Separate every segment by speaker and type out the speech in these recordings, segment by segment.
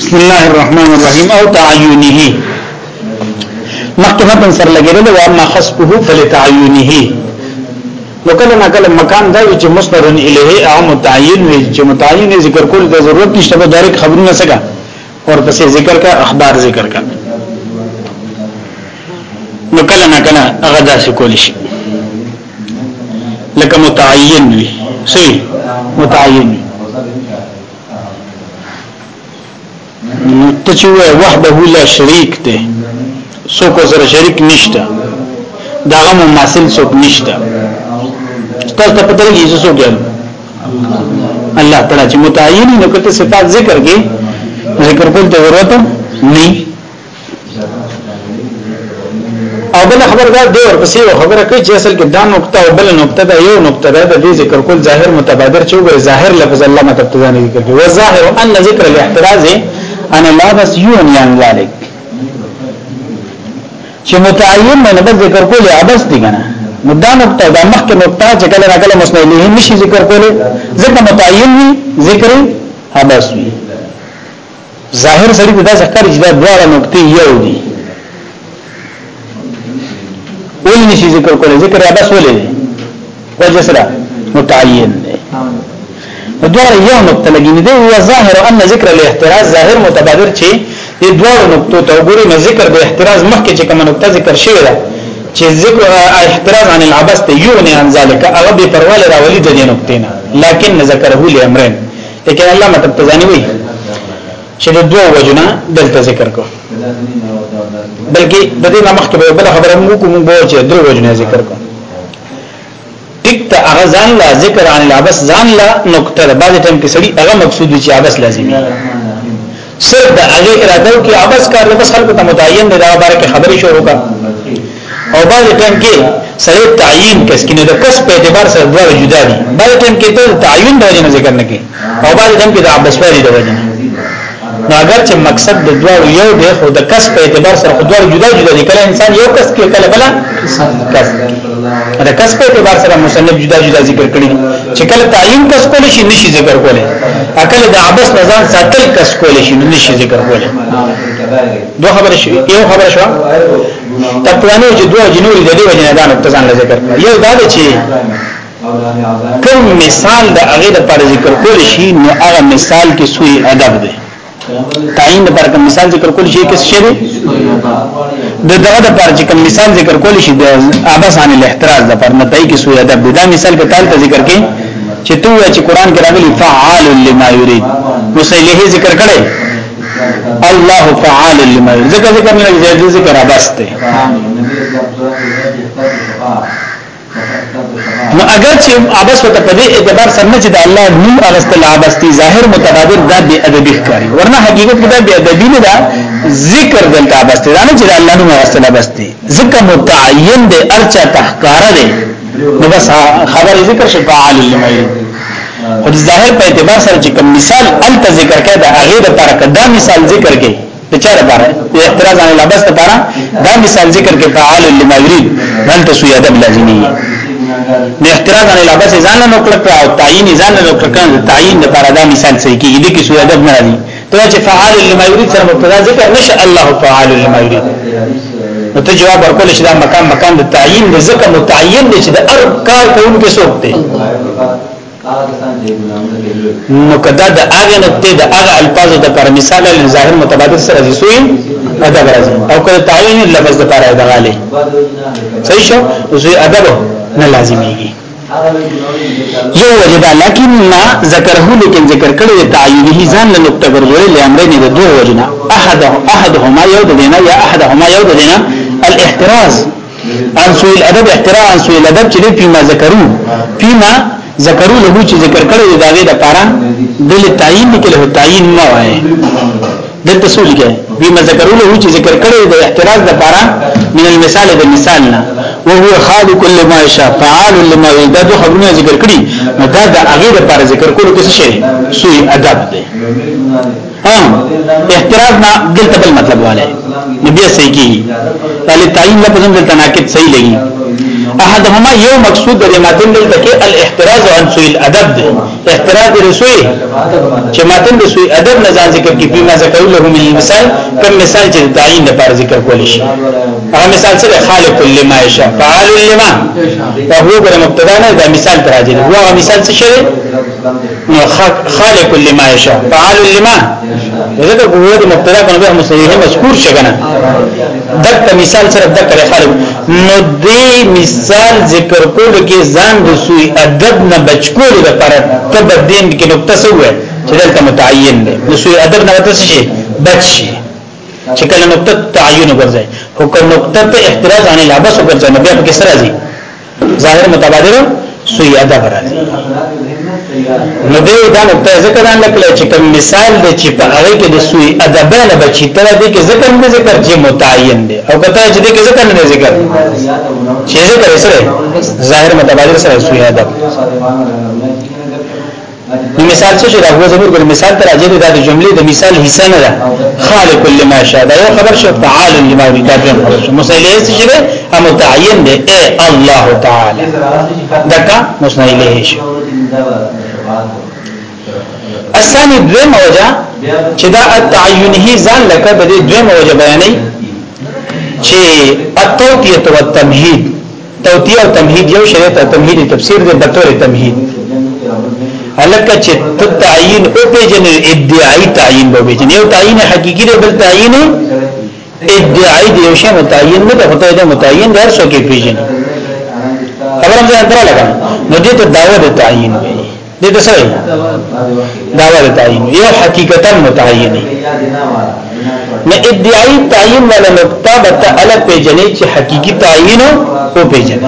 Speaker 1: بسم الله الرحمن الرحیم او تعینه مکتوبه تن سر لګیدل او ما خصبه فلتعینه نو کله نه کله مکان دا چې مسترن الیه او متعین وي چې متعین ذکر کول د ضرورت نشته به ډایرک خبرونه سګه اور پسې ذکر کا اخبار ذکر کا نو کله نه کله هغه داسې کول شي لکه متعین وي صحیح متعین وي نو ته چې وای وحده لا شریک دی څوک سره شریک نشته دا غو مماثل څوک نشته تاسو ته پته لګی چې څوک دی الله تعالی چې متعین نو کته صفات ذکر کې ذکر کول ته ضرورت نه او بل خبردار دی ورپسې خبره کوي چې اصل کې دا نقطه او بل نقطه دا یو نقطه ده د ذکر کول ظاهر متبادر چې وګړي ظاهر لفظ الله متبتدا نه ذکر کوي وظاهر ان ذکر الاحتراز انا لا بس یونی عن ذلك چې متعین نه بس ذکر کولې عبس دي کنه نو دا نقطه دا مخکې نقطه چې کله راغله مسلمانې نشي ذکر کولې ځکه متعین وي ذکر عبس وي ظاهر سړي دا ذکر چې دا دواړه نقطې یو دي ولې نشي ذکر کولې ذکر عبس ولې وجه سره متعین دی نو دوه یو نقطه لګینې دی او ظاهر ان ذکر الاحتراز ظاهر متبادر چی دې دوه نقطو ته وګوري نو ذکر د احتراز مخکې چې کوم نقطه ذکر شوی ده چې ذکر احتراز عن العبس ته یو نه ان ذلک هغه به پرواله راولي د دې نقطې نه لکن ذکره لامرین لیکن الله مطلب تزانی وی چې د دوه وجنا دلته ذکر کو بلکې د دې مخکې به بل خبره مو کوم بوجه درو وجنا ذکر کو هغه ځان لا ذکر عن العبس ځان لا نقطه ده بعد ټیم کې سړي هغه مقصود چې عبس لازمي صرف د هغه اراده کې عبس کار له بس خلکو ته متعین دی دا باره کې خبرې شروع کا او بعد ټیم کې سړي تعیین کس کې نه د کس په اعتبار سره دوه جدا دي بعد ټیم کې ته تعیین د وجه نه ذکر نه کوي او بعد ټیم کې د عبس په اړه د وجه نه نو اگر چې مقصد د دوه یو دی خو د کس په اعتبار سره خو دوه جدا جدا دي کله انسان یو کس کې کله بل کس د کس په اعتبار سره مصنف جدا جدا ذکر کړی چې کله تعین کس کول شي نشي ذکر کولای اکل د عبس نزان ساتل کس کول شي نشي ذکر کولای دوه خبره شو یو خبره شو تقوانه چې دوه جنوري د دې وجنه دان ابتزان ذکر یو دا چې کوم مثال د هغه د پر ذکر کول شي نو هغه مثال کې سوی ادب دی تعین لپاره کوم مثال ذکر کول شي کس شری د دغه لپاره چې کوم مثال ذکر کول شي د اباس عن الاحتراز لپاره نه پای کې سوی ادب دا مثال په تعال ذکر کې چې تو چې قران کې راغلی فعال لما يريد مسلیه ذکر کړي الله فعال لما يريد ذکر ذکر نه ذکر اباس ته نو اگر چې عباس وته په دې اعتبار سره چې د الله نوم اغستل عباس دي ظاهر متبادر دا بی ادبی ښکاری ورنه حقیقت کې دا بی ادبی نه دا ذکر دلته عباس دي نه چې الله نوم اغستل عباس دي ذکر متعین دی ارچا تحقار دی نو بس خبر ذکر شفاعل للمعین خو ظاهر په اعتبار سره چې کوم مثال ال ذکر کړه دا هغه لپاره دا مثال ذکر کړي د چا لپاره د اعتراض علی لبس لپاره دا مثال ذکر کې فعال لما یرید بل تسوی ادب لازمی د احتراز علی العباس ځان له نقل او تعین ځان له نقل کړه تعین د پرادا مثال صحیح کې دې کې سورہ ادب مرادي ته چې فعال لما یرید سره مبتدا ذکر نشه الله فعال لما یرید نو ته جواب ورکول شي دا مکان مکان د تعین د ذکر متعین دي چې د ار کار کوونکې څوک دی نو کدا د هغه نقطې د هغه الفاظو د پر مثال له ظاهر متبادل سره رسوي ادب راځي او کله تعین لفظ د پر ادغاله صحیح شو اوسې ادب نه لازميږي یو وجدا لکن ما ذکره لیکن ذکر کړي تعیینه ځان له نقطه ګرځولې لامرین د دوه وجنا احد احدهما یو د دینا یا احدهما یو د دینا الاحتراز عن سوء الادب احتراز عن سوء الادب چې په ما ذکرو فيما ذکرو له چې ذکر کړي دا غي د پارا دل تعیین کې له تعیین ما وایي دلته سولګه بما ذکرو له چې ذکر کړي د احتراز د پارا من المثال د مثال نه وهو خالق لما يشاء فعال لما يريد دا خبرونه ذکر کړی نو دا د هغه لپاره ذکر کول کې څه شي سوی ادب دی احتراز نه دلته بل مطلب والے نبی صحیح کی پہلے تعین لفظ دلته ناقد صحیح لګي احدهما یو مقصود د ماتن دلته کې الاحتراز عن سوء الادب ده احتراز رسوي چې ماتن د سوء ادب نه ځان ذکر کې بما ذکر له من مثال کوم مثال چې تعین لپاره ذکر کول شي هغه مثال سره خالق لما یشاء فعال لما فهو بر مبتدا نه دا مثال تر راځي هو مثال څه شي خالق لما یشاء فعال لما دغه د قوت مبتدا کنه به مصیحه مذکور شګنه دغه مثال سره دغه خالق نو دې مثال ذکر کول کې ځان د سوی ادب نه بچ کول لپاره تب دین کې نقطه سوې چې دلته متعین دی د سوی ادب نه وته شي بچ شي چې کله نقطه تعین وګرځي حکم نقطه په احتراز عن العباس وګرځي نو بیا په کې سره ځي ظاهر متبادر سو یاد راځي نو دیو دا نقطه ذکر ان لکه چې کوم مثال دی چې په هغه کې د سوی ادبانه بچی تر دې کې ذکر نه ذکر چې متعین دی او کته چې دې کې ذکر نه ذکر چې ذکر سره ظاهر متبادر سره سوی ادب نو مثال څه شو دا هو زموږ ګل مثال تر اجازه د جملې د مثال حصہ نه ده خالق لما شاء دا یو خبر شو تعال لما یريد دا جمع خبر شو مسئله څه شي هم متعین ده اے الله تعالی دکا مسئله شو اسانی دوی موجه چې دا التعین هی ځان لکه د دوی موجه بیانې چې التوقیه او التمهید توقیه او تمهید یو شی ته تمهید تفسیر ده بطور تمهید الکه چې تعین او پیجن ادعای تعین به پیجن یو تعین حقیقی دی بل تعین ادعای دی یو شی متعین نه ده خدای دا متعین غیر څوک پیجن خبرم ځان درا لګا نو دې ته داوه د تعین وي دې ته څه دا ور تعین یو حقیقتا متعین نه ادعای تعین ولا نقطه بتعالی په جنې چې حقیقی تعین او په جنې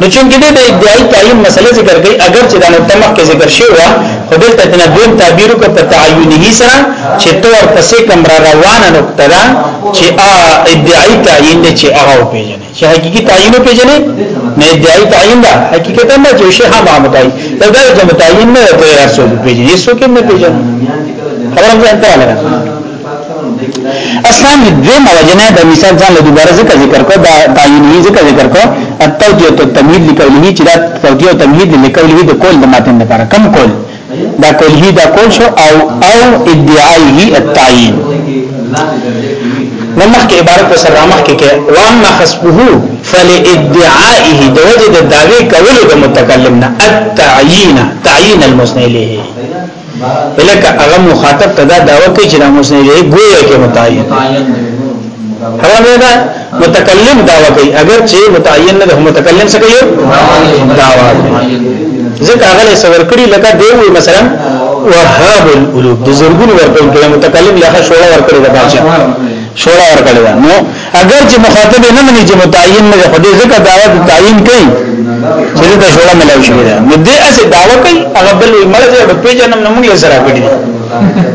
Speaker 1: نو چې دې د ادعای تعین مسله ذکر کړي اگر چې دا نقطه مخکې ذکر شوی و خو دلته د دویم تعبیر کو په تعینه سره چې تور پسې کوم را روانه نقطه ده چې ا ادعای تعین چې هغه په جنې چې حقیقی تعین او په جنې نه ادعای تعین ده حقیقتا نه چې شی هم متعین دا دا چې متعین نه دی ارسو پیژنې سو کې نه پیژنې خبره مې انته لګا اصلا دې موجنه د مثال ځان له دوباره ذکر ذکر کو دا تعینی ذکر ذکر کو التوجیه او تمهید لکوله چې دا توجیه او تمهید لکوله د کول د ماتن لپاره کم کول دا کول هی دا کول شو او او ادعای التعین نو مخکې عبارت وسره مخکې کې وان خصبه فلادعائه د وجه د دعوی کولو د متکلم نه التعیین تعیین المسن الیه بلکه هغه مخاطب تدا دعوه کوي چې د مسن الیه ګویا کې متعین هغه دا متکلم دعوه کوي اگر چې متعین نه متکلم څه کوي دعوه ځکه هغه سور کړی لکه دی مثلا وهاب القلوب د زرګون ورکړي متکلم له شوړه ورکړي دا بچا شورا ورکړی دا نو اگر چې مخاطب نه مني چې متعین نه خدای زکه دعوت تعین کوي چې دا شورا ملو شي دا نو دې اسه دعوه کوي هغه بل مرزه په پیژنم نه موږ یې سره کړی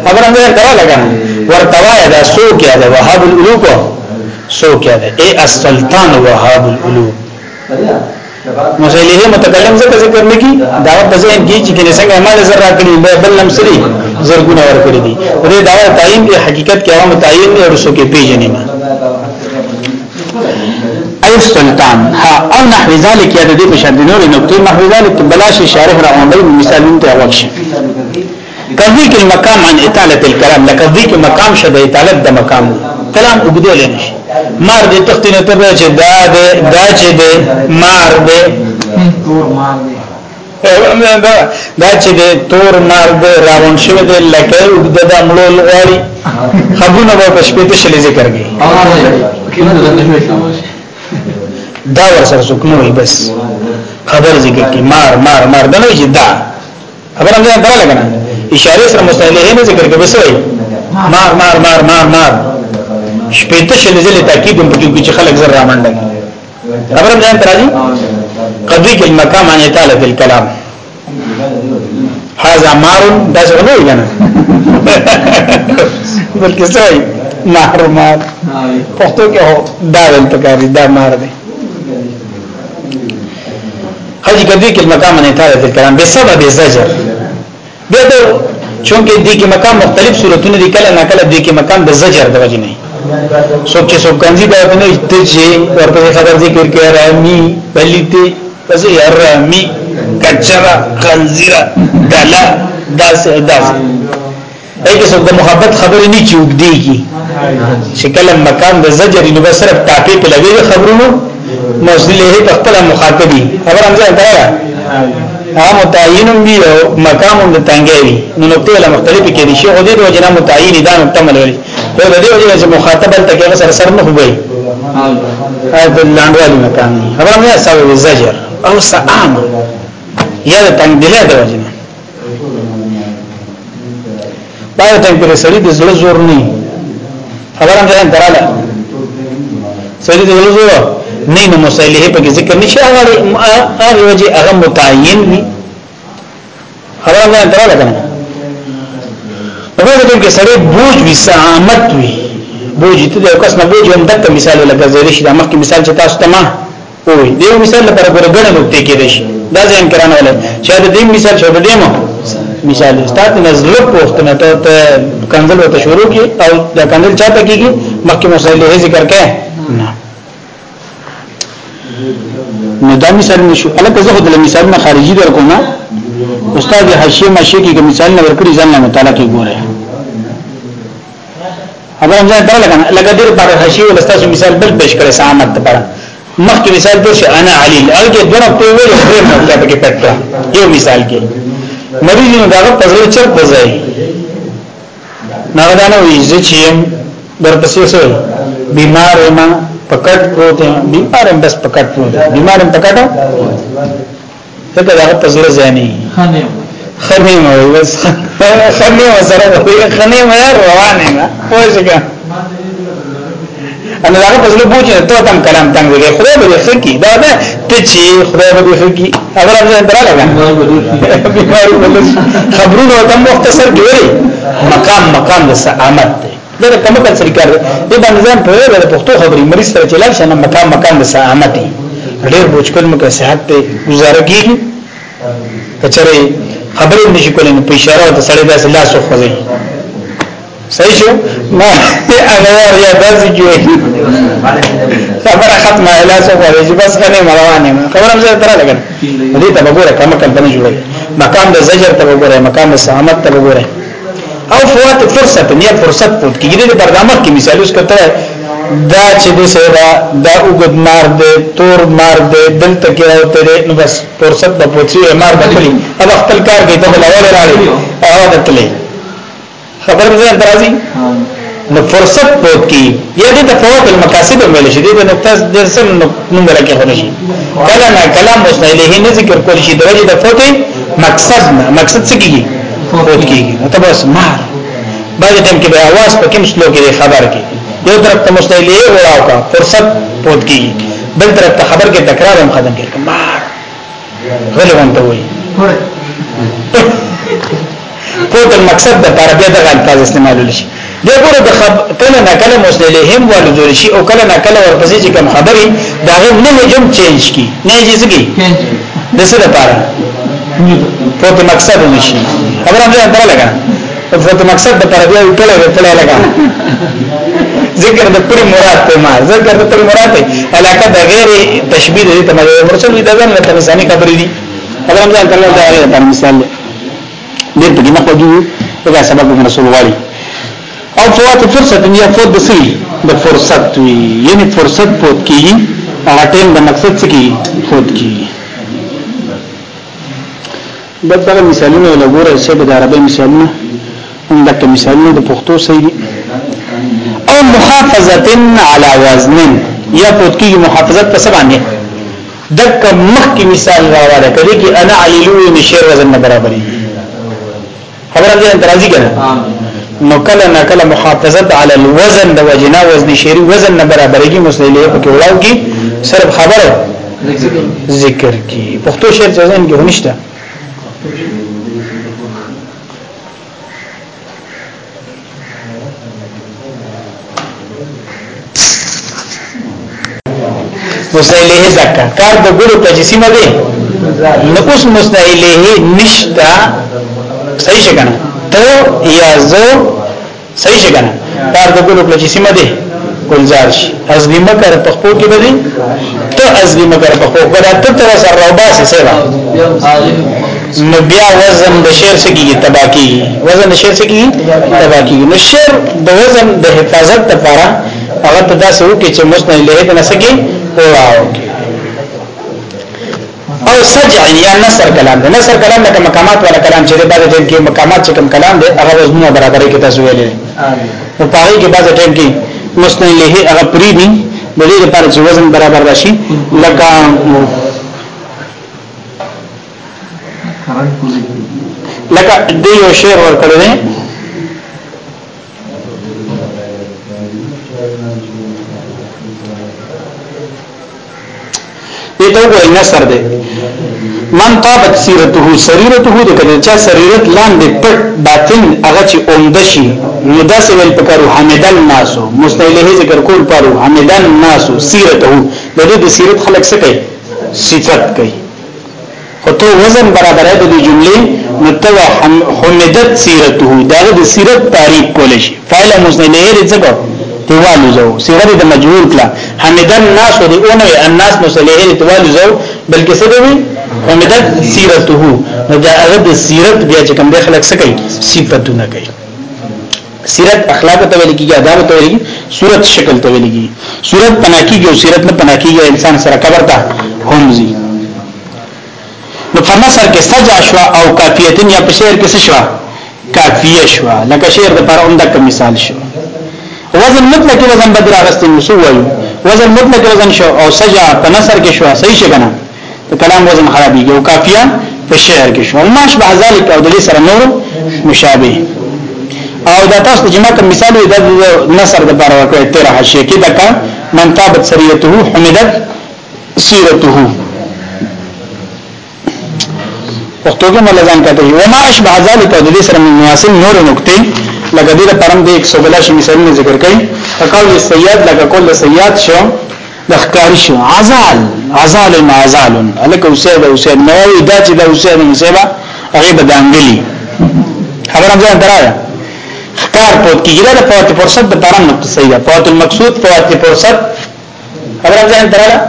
Speaker 1: خبر انده دا لگا ورتوایا دا سو کیا دا وهاب الالوب سو کیا دا اے السلطان وهاب الالوب مسئله متکلم زکه ذکر لګي دعوت ځین کی چې کله څنګه مال زرا کړی به بل لمسری زرګونه ورکړي دي دې دعوه تعین دی حقیقت کې عوام تعین دی او سو کې پیژنې نه ای سلطان ها او نحو ذلك یا دې په شان دي نور نقطې نحو ذلك بلاش شارح رحمه الله مثالونه ته اول شي کذیک المقام عن اطاله الكلام لکذیک مقام شبه اطاله د مقام کلام وګدل نشي مار دې تختینه ته چې دا دې دا چې دې مار دې دا دا چې د تور نار د راون شو د لکه وګد د املو لغاري خبونه په شپې ته شلې ذکر کړي دا ور سره سکنو وي بس خبر ذکر کی مار مار مار دا نه چې دا خبر هم دا لګنه اشاره سره مستعلیه نه ذکر کوي بس وي مار مار مار مار مار شپې ته شلې ذلې تاکید هم پکې چې خلک زر را منډه خبر هم ځان تراځي قدوی کل مقام عنی تعالی فی الکلام حازا مارون دا سغنوی کنا بلکی سوئی مارو مار پختو کې هو دا ول پکاري دا مار دی حج کدی کې مقام نه تعالی د کلام به سبب زجر به دا چونکه دې کې مقام مختلف صورتونه دي کله نه کله دې کې مقام د زجر د وجه نه څوک چې څوک کنځي دا په نه تجې ورته خبر ذکر کوي رامي پلیته پس یار رامي کچرا خنزیرا دلا داس داس ایک څوک د محبت خبرې نه چوکدي کی شکل مکان د زجر نو بس صرف ټاپې په لګي خبرونو مسله په خپل مخاطبي خبر هم ځان دا ها متعین بی او مقام د تنګوی نو نقطه له مختلفه کې دي شی او د وجنه متعین دا نقطه ملولي خو د دې وجه چې مخاطب ته کې سره سر نه وي دا لاندوالي مکان دی خبره مې سبب زجر او سعام یا د تنگ دله د وجه نه پای ته پر سړی د زړه زور نه خبره مې دراله سړی د زړه زور نه نو مصالحه په ذکر نشي هغه هغه وجه هغه متعین وي خبره مې دراله کنه په دې کې سړی بوج وي سامت وي بوج ته د کس نه بوج هم دغه مثال لکه زری شي د مخکې مثال چې تاسو ته ما وي دې مثال لپاره ګورګړه نقطې کې دي دا ځین کرانه ولې چې دې مثال چې دې مو مثال استاد نزل پوښت نه ته کنزل وته شروع کی او د کنزل چاته کیږي مخکې مسائل یې ذکر کړه نه نو دا مثال نشو الکه زه خو د مثال نه خارجي درکو نه استاد حشی مشی کی مثال نه ورکړي ځان نه مطالعه کې ګوره خبر هم ځان ته لګا لګا دې پر حشی ول استاد مثال بل پېښ کړي سامت پر مخکې مثال پر شي انا علی الګه دغه په ویل په مطلب کې پټه یو مثال کې مریض نو دا په ځل چر پځای نه دا نه وي چې درپسې سره بیمار ما پکټ پروت بیمار هم بس پکټ پروت بیمار هم پکټ ته دا په ځل ځاني خنیم خنیم وي بس خنیم سره وي خنیم یار روانه ما پوهیږه انا هغه په زله بوجه ته تم کلام تنګ ویلې خدای به دې خکې دا نه ته چې خدای به دې خکې اگر هغه درا لګا خبرونه تم مختصر ګوري مقام مقام د سعامت دی دا کوم کل سرکار دی دا نظام په ویله د پښتو خبرې مریض سره چلل شنه مقام مقام د سعامت دی ډېر بوجکل مکه صحت ته گزاره کیږي کچره خبرې نشي کولای په اشاره ته سړی داسې لاس وخوځي صحیح شو ما انوار یا داسې جوړي خبره ختمه لاس وخوځي بس کنه مروانه ما خبره مزه تر لګن دې ته وګوره کوم کله جوړي مقام د زجر ته وګوره مقام د سامت ته وګوره او فوات فرصت نیت فرصت پوت کیږي د برنامه کې مثال اوس کته دا چې دې سره دا وګد مار دې تور مار دې دلته کې راوته دې نو بس فرصت د پوڅي مار بکلی اب خپل کار کې ته بلاول راړي او دتلې خبر مزه درازي نو فرصت پوت کی یا دې د فوق المقاصد مل شي دې د نقطه د سم نمبر کې خوري شي کله نه کلام مستعلیه نه ذکر کول شي د وجه د فوت مقصد نه مقصد څه کیږي فوت کیږي نو تاسو مار باید ټیم کې به आवाज پکې مسلو کې خبر کیږي یو طرف ته مستعلی وړاو کا فرصت پوت کی بل طرف ته خبر کې تکرار هم ختم کړ کمار غلون ته وایي پوت المقصد د پر بیا د الفاظ استعمال لشي د ګورو د خب کله نه کله مستعلی هم ول جوړ شي او کله نه کله ورپسې چې کوم خبري دا هم نه جم چینج کی نه جزګي د څه لپاره پوت مقصد نشي خبره هم ځان ته لګا پوت مقصد د پر بیا ټوله ټوله لګا ذکر د پوری مراد ته ما ذکر د پوری مراد ته علاقه د غیر تشبیه دي ته مرسل د ځان له تنسانی خبرې دي اگر موږ ځان له دا غیر مثال دې په دې مخه دا سبب د رسول غالي او فوات فرصت یا فوت د سی د فرصت وی یعنی فرصت پوت کی هغه ټیم د مقصد څخه کی فوت کی بل دغه مثالونه لګوره چې د عربی مثالونه هم دغه مثالونه د پښتو صحیح محافظت علی وزن یا پوت کی محافظت پس باندې دک مخ کی مثال راواله کړي کی انا علیلو نشیر وزن برابر خبره دې اندرازی کړه نو کله نه کله محافظت علی الوزن د وجنا وزن شیری وزن برابرګي مسلې په کې ولاو کی صرف خبره ذکر کی پښتو شعر ځین کې هنيشته مستعلیه زکا کار د ګلو تجسیم دی نو اوس مستعلیه نشتا صحیح شګنه ته یا زو صحیح شګنه کار د ګلو تجسیم دی گلزار شي ازلی مکر په خپل کې بدی ته ازلی مکر په خپل کې ته تر سره روباس سره نو بیا وزن د شعر سکی تبا کی وزن د شعر سکی تبا کی نو شعر د وزن د حفاظت لپاره هغه تدا سوي چې مشنه له دې نه سکی او سجع یا نصر کلام دی نصر کلام د مقامات ولا کلام چې د بعد ټیم کې مقامات چې کوم کلام دی هغه وزنونه برابرۍ کې تاسو ویلې نو پاره کې بعد ټیم کې مسند له هغه پری دی د دې لپاره چې وزن برابر راشي لکه لکه دی یو شعر ورکړل
Speaker 2: دې ته وایي نصر دی
Speaker 1: من طابت سیرته سریرته د کله چا سریرت لاندې پټ باطن هغه چې اومده شي نو دا څه ویل پکارو حمدن ناسو مستعلیه ذکر کول پارو حمدن ناسو سیرته د دې د سیرت خلق څه کوي صفت کوي خو ته وزن برابرې د جملې متو حمدت سیرته دا د سیرت تعریف کول شي فعل مستعلیه ذکر توالو زو صيغه د مجهول کلا حمدن ناس ودي اونه الناس مسلمين توالو زو بلکې سبب حمدت سیرته دا هغه د سیرت بیا چې کوم د خلک سکی صفاتونه کوي سیرت اخلاق ته ویل کیږي آداب ته ویل کیږي صورت شکل ته ویل کیږي صورت پناکیږي او سیرت نه پناکیږي انسان سره قبر ته هم زی نو فرما سر کې سجا شوا او کافیتن یا په شعر کې شوا کافیه شوا لکه شعر د پر اومده مثال شوا وزن مطلق وزن بدر اغستې نشو وایو وزن مطلق وزن شو او سجع په نصر کې شو صحیح شي کنه ته کلام وزن خرابيږي او کافیه په شعر کې شو ما شبه ذلك او دلی سره نور مشابه او دا تاسو چې ما کوم مثال د نصر د بار ورکړ تیر حاشیه کې دا من تابت سریته حمدت سیرته پښتو کې ملزان کته و ما شبه ذلك او دلی سره مناسب نور نقطه لکه دې پرم دې 112 مثالونه ذکر کړي فقال السياد لکه کل سياد شو د ښکاری شو عزال عزال عزال الک اوسید اوسید نو دا چې دا اوسید مسیبا هغه به دانګلی خبره ځان درایا ښکار پوت کیږي دا پوت فرصت د پرم سيدا پوت المقصود پوت فرصت خبره ځان درایا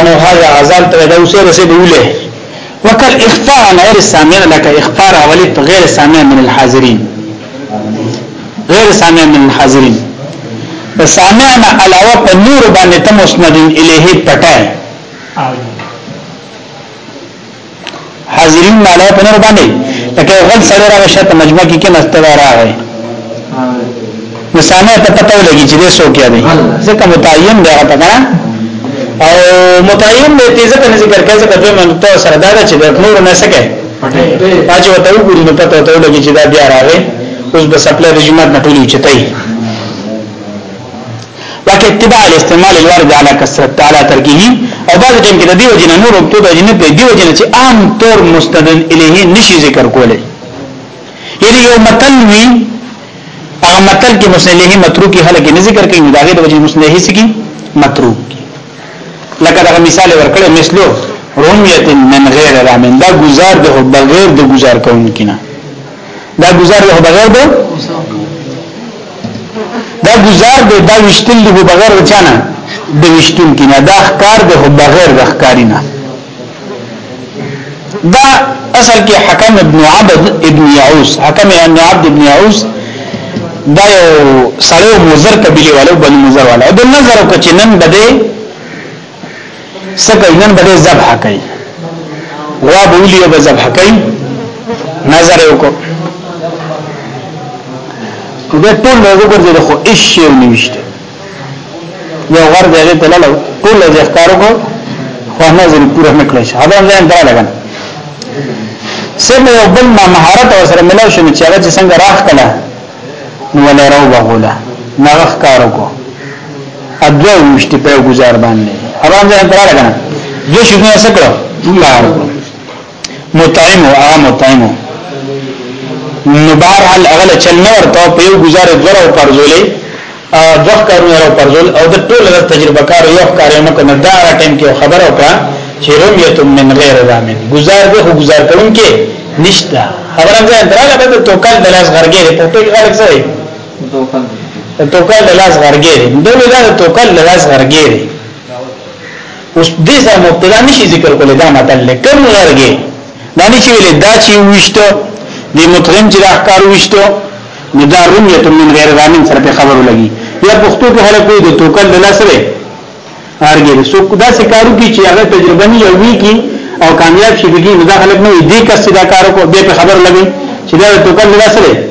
Speaker 1: انو هاذا عزال ته دا اوسید سه بوله وکل اخفاء غیر السامعين لك اخفاء ولي غير السامع من الحاضرين غیر سامع من حاضرین پس سامع نه علاوه په نور باندې تم مسندین الیه پټه حاضرین نه علاوه په نور باندې لکه غل سره راشه ته مجمع کې کې مستوار راغی نسانه ته پته ولګي چې څو کې دی ځکه متعین دی هغه ته او متعین دی چې ځکه ذکر کوي ځکه دوی منو ته سره دا چې د نور نه سکے پټه پاتې وته وګورې نو پته ته ولګي چې دا بیا راغی اوس به سپلای رجمات نټولې چتای لکه اتباع الاستعمال الوارد على كثرت تعالى ترکیه او بعض ټیم کې د دیو جن نور او توګه جن په دیو جن چې عام طور مستدن الیه نشي ذکر کولای یعنی یو متن وی هغه متن کې مسلمه متروکی حل کې نه ذکر کوي مداغه د وجه مسلمه سکی متروک لکه دا مثال ورکړې مثلو رومیت من غیر رامن دا گزار د بغیر د گزار کوونکی نه دا گزار له بغیر ده دا گزار ده دا وشتل له بغیر چانه د وشتون کې نه دا ښکار ده بغیر د ښکاری نه دا اصل کې حکم ابن عبد ابن یعوس حکم ابن عبد ابن یعوس دا یو سړیو مزر کبیله والو بل مزر والو د نظر کو چې نن بده سکه نن بده ذبح کوي وا بولی او ذبح کوي نظر وکړه دا ټول له وګرځي خو هیڅ شی نشته یو غر دې ته لاله ټول له ښکارو کو خو نه ځین پوره نه کړی هغه ځان دا لګن سم یو بل ما مهارت او سره ملاو شو چې هغه څنګه راخ کله نو ولا راو بغولا نه ښکارو کو اځو مشت په گزار باندې هغه ځان دا لګن زه شنو سکړو الله مطعم او عام مطعم نو بهرحال اوله چل نه ورته په یو گزارې دوره پرځولې دوه کارونه راو پرځول او د ټول د تجربه کار یو کارونه کنه دا را ټیم کې خبره وکړه چې رمیتم من غیر ضامن گزار به خو گزار کوونکې نشتا خبره ده دراله به توکل د لاس غرګې په ټول خلک سره توکل توکل د لاس غرګې دغه دا توکل د لاس غرګې اوس دې سره مبتدا نشي ذکر کولای دا مطلب لکه مرګې دا نشي ویل دا چې وښته دی مترم چې د احکار وشتو نو دا رمیت من غیر غامن سره په خبرو لګي یا پښتو کې هله کوئی د توکل نه سره هرګي سو دا سکارو کی چې هغه تجربه نه یوي کی او کامیاب شي بګي نو دا خلک نه دی کا سیدا کارو کو به په خبر لګي چې دا توکل نه سره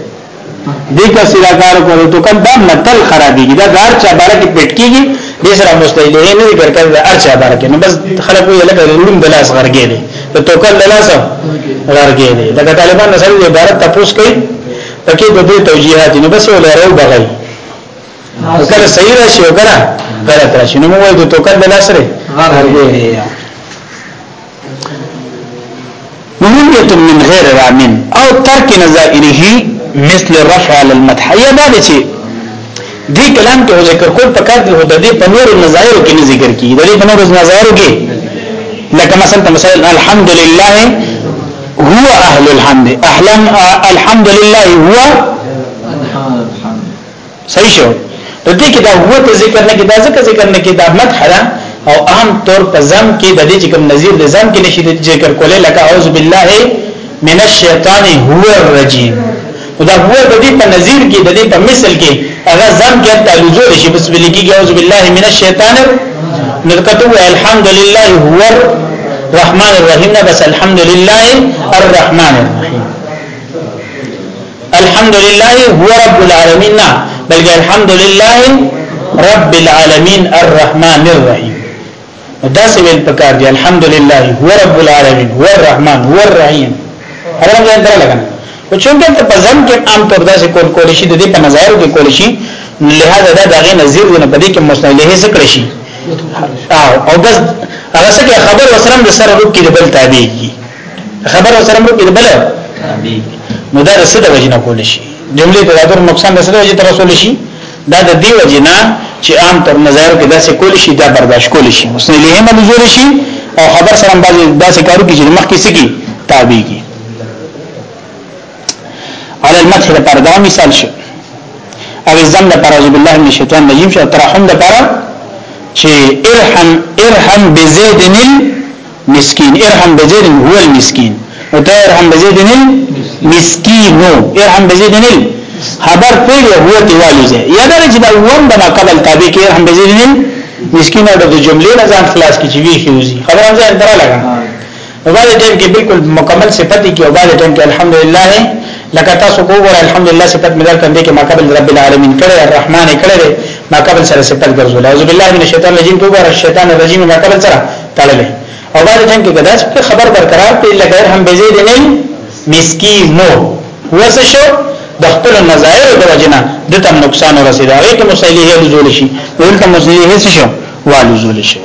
Speaker 1: دی کا سیدا کارو کو توکل دا متل خرابيږي دا دار چا بارا کې پټ کیږي دې سره مستعلیه نه دی ګرکل دا ارچا بارا کې نو بس خلک یې لکه لوم بلاس غرګي دي په توکل دلاسه لارګې دي دا طالبان نسل دې عبارت تاسو کوي پکې د دې توجیهات نه بس ولرو بغي کله صحیح راشي او کله غلط راشي نو موږ د توکل دلاسه لارګې دي منیت من غیر رامن او ترک نظائره مثل رفع على المدح یا دا چې دې کلام ته ذکر کول پکار دی هدا دې په نور نظائر کې ذکر کی دې په نور نظائر کې لکه مثلا مثلا الحمد لله هو اهل الحمد اهلا الحمد لله هو صحیح شو د دې کې دا هو ته ذکر نه کې دا ذکر ذکر نه کې دا مدح ده او عام طور په زم کې د دې کوم نظیر د زم کې نشي ذکر کولای لکه اعوذ بالله من الشیطان هو الرجیم دا هو د دې په نظیر کې د دې په مثل کې هغه زم کې تعلق لري چې بسم الله کې اعوذ بالله من الشیطان الرجیم نلکتو الحمدلله هو الرحمن الرحیم نه بس الحمدلله الرحمن الرحیم الحمدلله هو رب العالمین نه بلکې الحمدلله رب العالمین الرحمن الرحیم دا سویل پکار دی الحمدلله هو رب العالمین هو الرحمن هو الرحیم هغه ځان ته لګنه او چونګه ته پزم کې عام طور داسې کول کول شي د دې په نظر کې کول شي لہذا دا دغه نظیر نه پدې کې مسنده ذکر شي او بس هغه څه خبر وسره د سره روپ کې د بل تابعي خبر وسره روپ کې د بل نو دا رسد وجنه کول شي جملې په دغه نقصان رسد وجه تر رسول شي دا د دی وجنه چې عام تر مظاهر کې داسې کول شي دا برداشت کول شي اوس نه لهم منظور شي او خبر سره بعضی داسې کارو کې چې مخ کې سکی تابع کی على المدح لپاره دا مثال شي او زم لپاره ذو بالله من الشیطان الرجیم شو ترحم لپاره چې ارحم ارحم بزيد المسكين ارحم بزيد هو المسكين وته ارحم بزيد المسكين ارحم بزيد خبر پیړی هو تی والی ځای یا دا چې دا وون بنا قبل تابع کې ارحم بزيد المسكين او د جملې لزان خلاص کې چې وی خيوزي خبر هم ځان درا لگا وبعد ټیم کې بالکل مکمل صفتی کې وبعد ټیم کې الحمدلله لکه تاسو وګورئ الحمدلله صفت مدار کندې کې ما قبل رب العالمین کړه الرحمن کړه ما قبل سره ستل ګرځول اعوذ بالله من الشیطان الرجیم توبه الشیطان الرجیم ما قبل سره تړلې او بعد ټیم کې کدا چې خبر برقرار پی لګر هم بزید نه مسکینو وسه شو د خپل مزایر د وجنه دته نقصان ورسېدا هغه ته مصلیه نزول شي ولته مصلیه څه شو والو زول شي